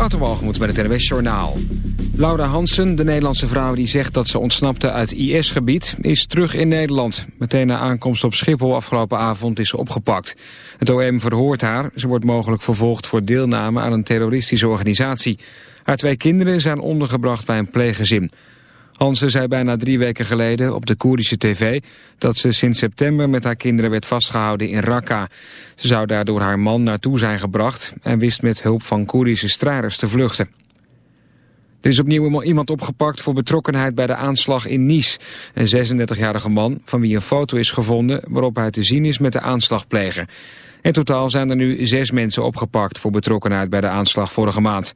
Waterwalgemoed met het NWS Journaal. Laura Hansen, de Nederlandse vrouw die zegt dat ze ontsnapte uit IS-gebied... is terug in Nederland. Meteen na aankomst op Schiphol afgelopen avond is ze opgepakt. Het OM verhoort haar. Ze wordt mogelijk vervolgd voor deelname aan een terroristische organisatie. Haar twee kinderen zijn ondergebracht bij een pleeggezin. Hansen zei bijna drie weken geleden op de Koerdische tv... dat ze sinds september met haar kinderen werd vastgehouden in Raqqa. Ze zou daar door haar man naartoe zijn gebracht... en wist met hulp van Koerdische strijders te vluchten. Er is opnieuw iemand opgepakt voor betrokkenheid bij de aanslag in Nice. Een 36-jarige man van wie een foto is gevonden... waarop hij te zien is met de aanslagpleger. In totaal zijn er nu zes mensen opgepakt... voor betrokkenheid bij de aanslag vorige maand.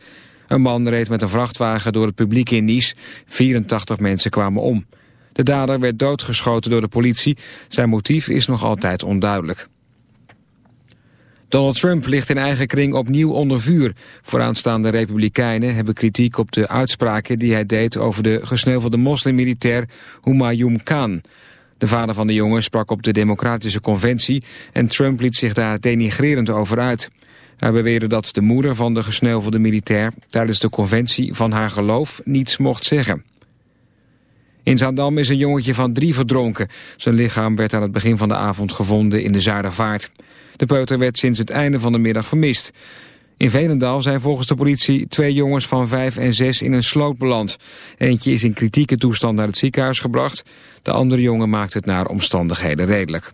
Een man reed met een vrachtwagen door het publiek in Nice. 84 mensen kwamen om. De dader werd doodgeschoten door de politie. Zijn motief is nog altijd onduidelijk. Donald Trump ligt in eigen kring opnieuw onder vuur. Vooraanstaande republikeinen hebben kritiek op de uitspraken die hij deed over de gesneuvelde moslimmilitair Humayun Khan. De vader van de jongen sprak op de democratische conventie en Trump liet zich daar denigrerend over uit. Hij beweerde dat de moeder van de gesneuvelde militair tijdens de conventie van haar geloof niets mocht zeggen. In Zaandam is een jongetje van drie verdronken. Zijn lichaam werd aan het begin van de avond gevonden in de Zuidervaart. De peuter werd sinds het einde van de middag vermist. In Velendaal zijn volgens de politie twee jongens van vijf en zes in een sloot beland. Eentje is in kritieke toestand naar het ziekenhuis gebracht. De andere jongen maakt het naar omstandigheden redelijk.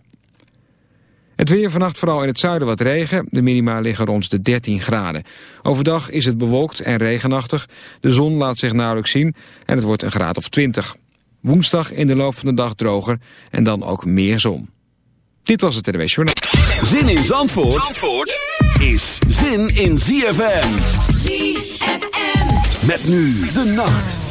Het weer vannacht vooral in het zuiden wat regen. De minima liggen rond de 13 graden. Overdag is het bewolkt en regenachtig. De zon laat zich nauwelijks zien en het wordt een graad of 20. Woensdag in de loop van de dag droger en dan ook meer zon. Dit was het NW Journaal. Zin in Zandvoort, Zandvoort is zin in ZFM. ZFM. Met nu de nacht.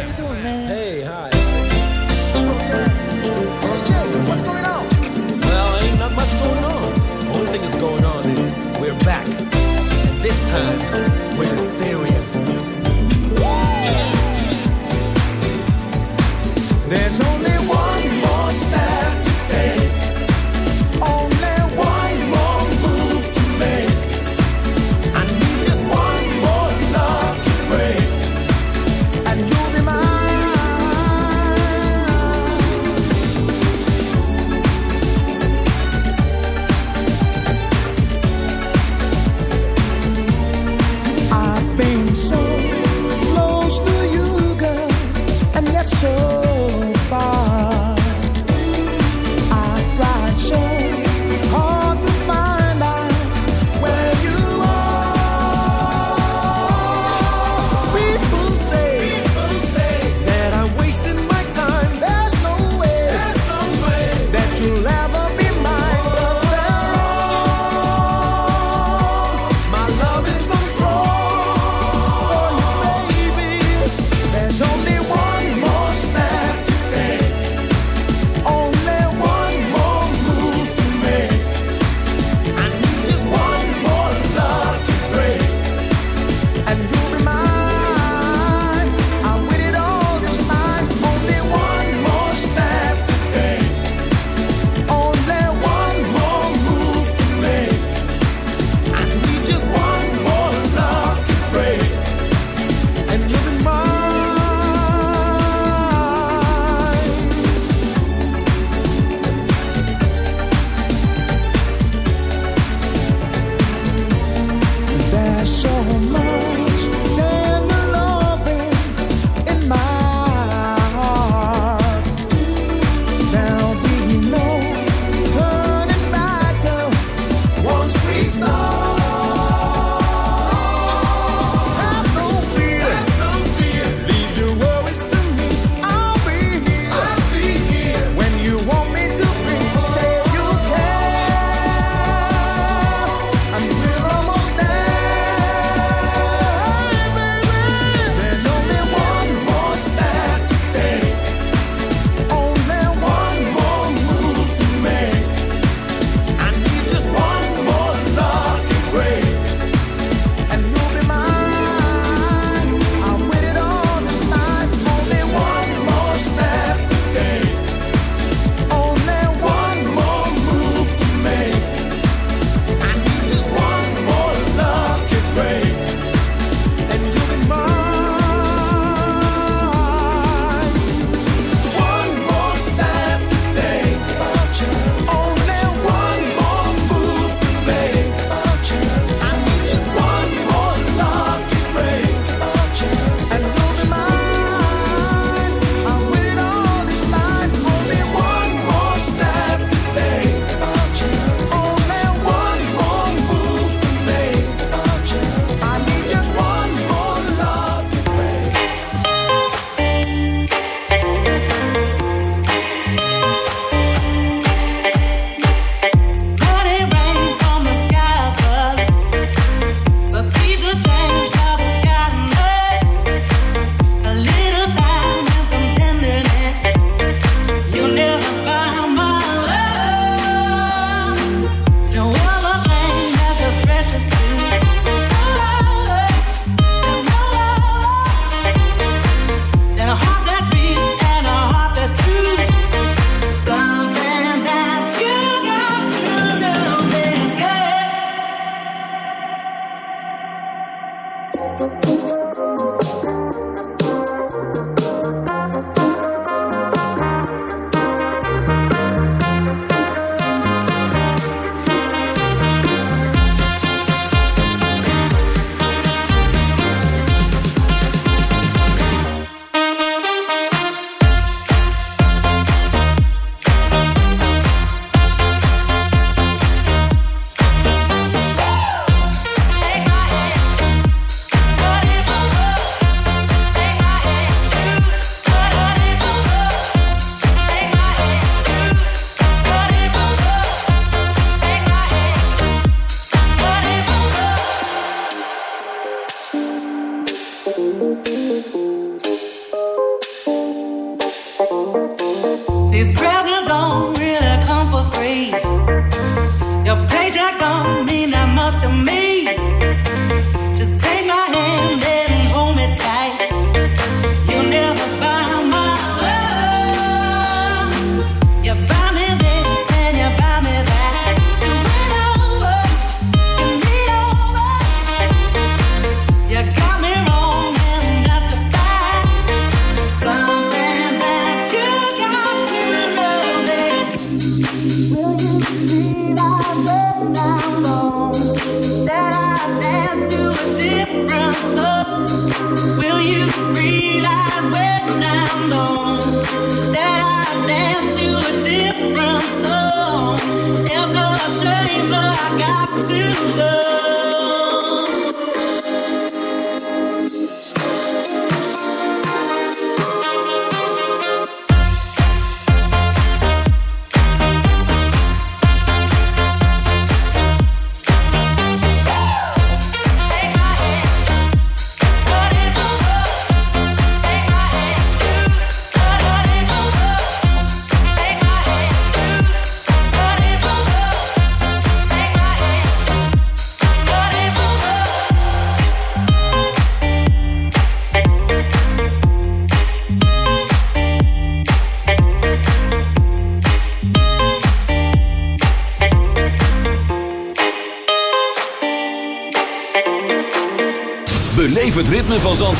We're back. And this time, we're serious. There's only one more step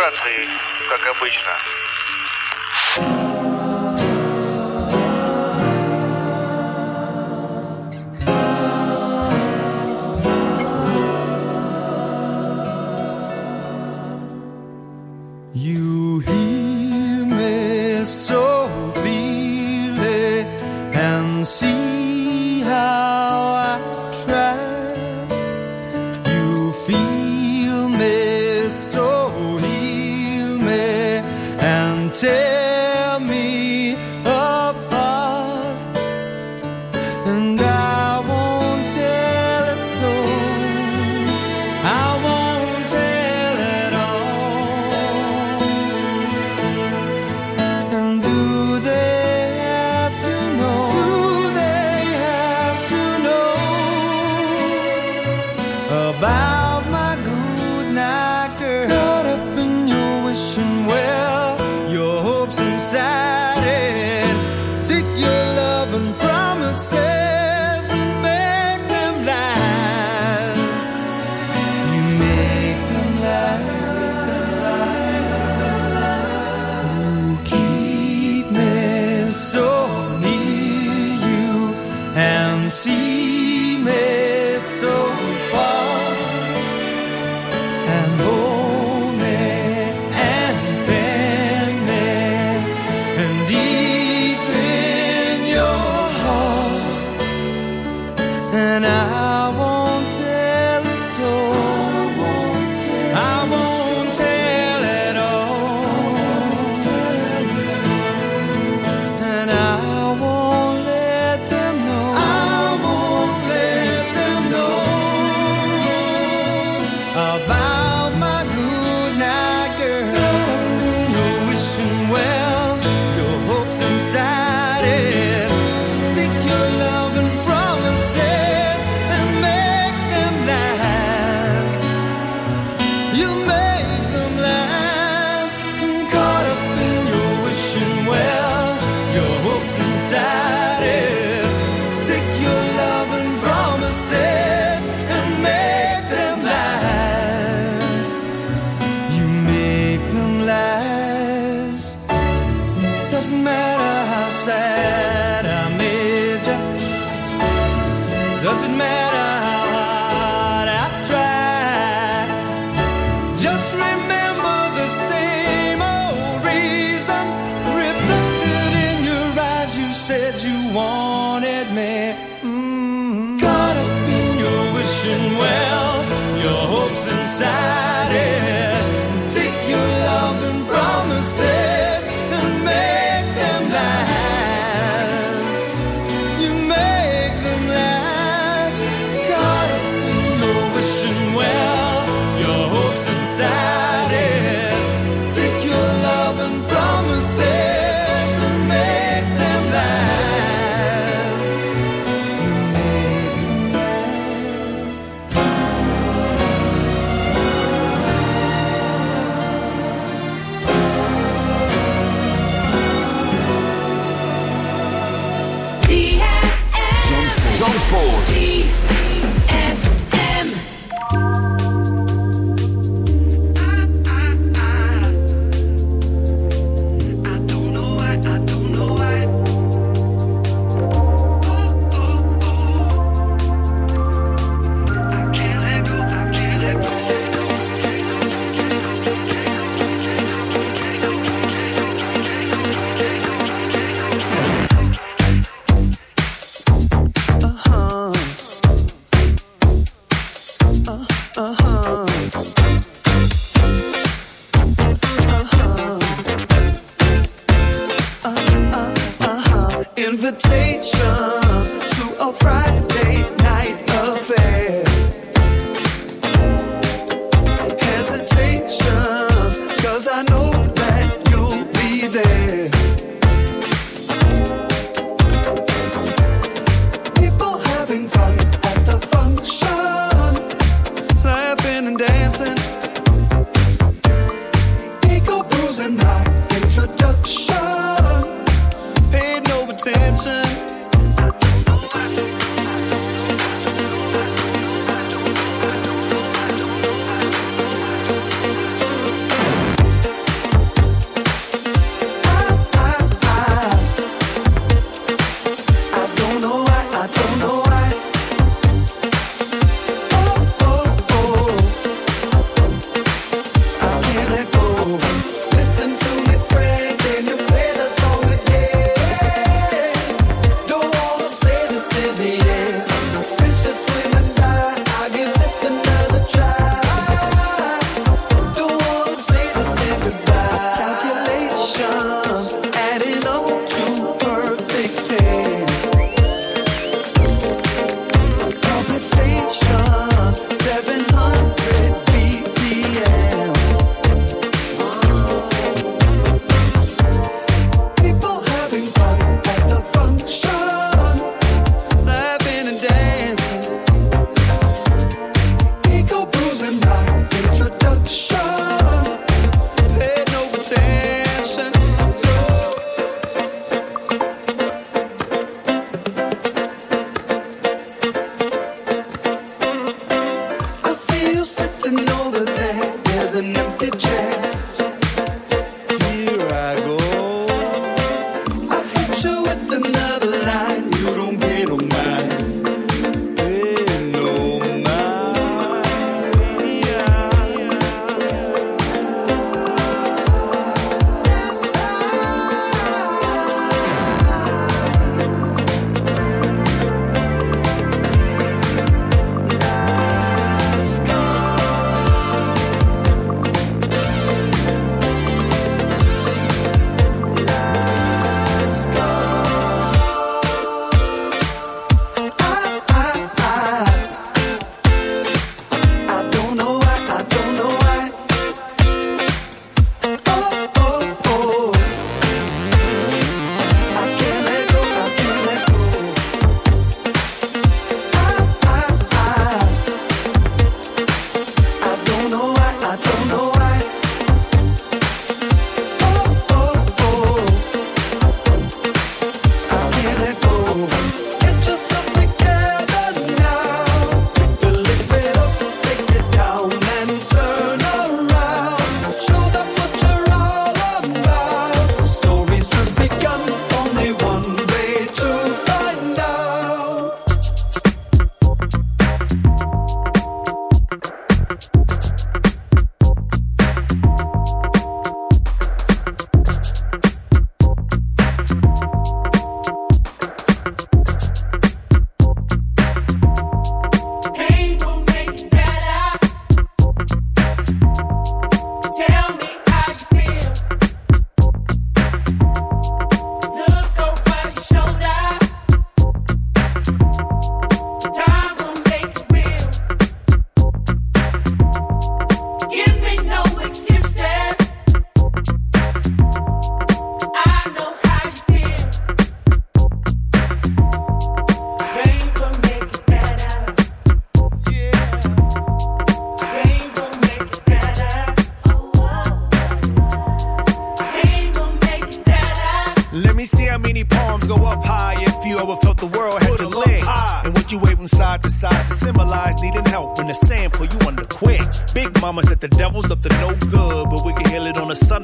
Вибрации, как обычно.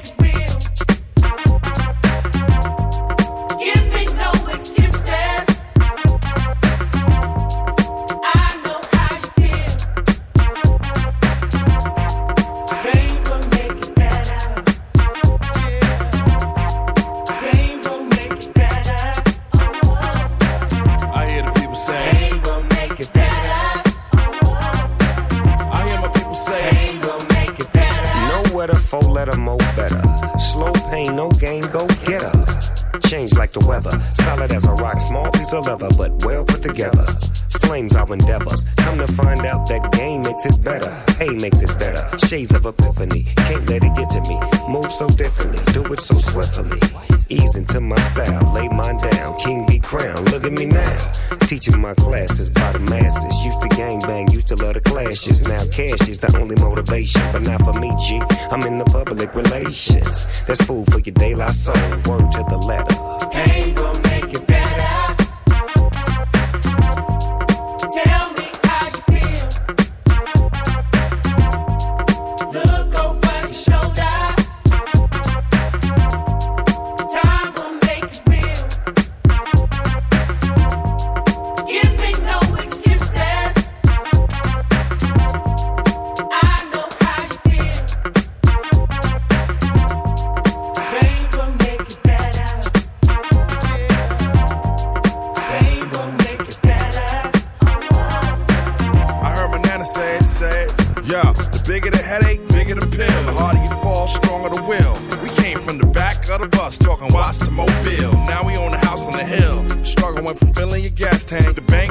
We. shades of a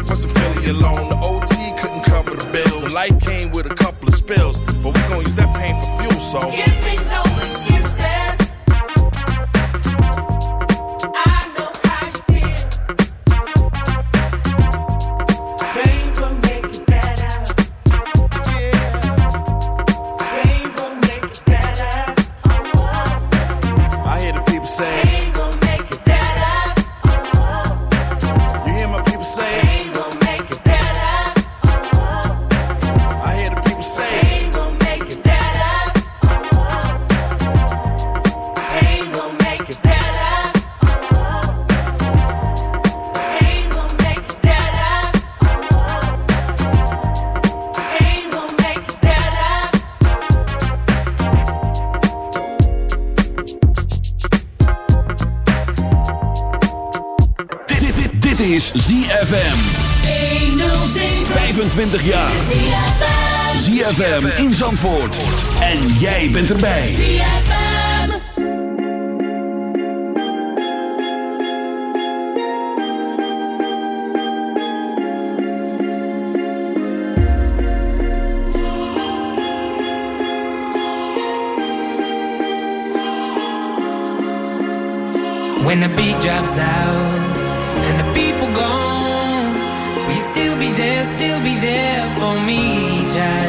game was severely alone. The OT couldn't cover the bills. So life came with a couple of spills, but we gon' use that pain for fuel. So give me no excuses. ZFM in Zandvoort. En jij bent erbij. ZFM. When the beat drops out and the people gone. Will you still be there, still be there for me, child?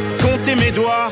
compté mes doigts.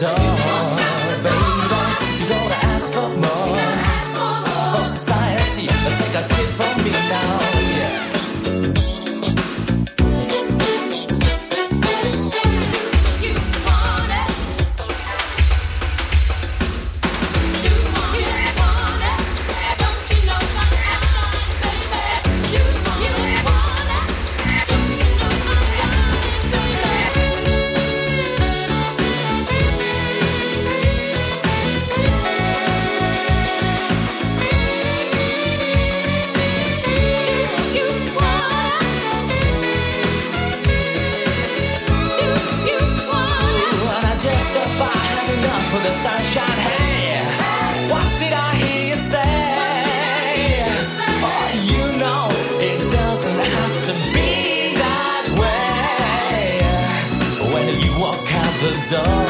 door, is all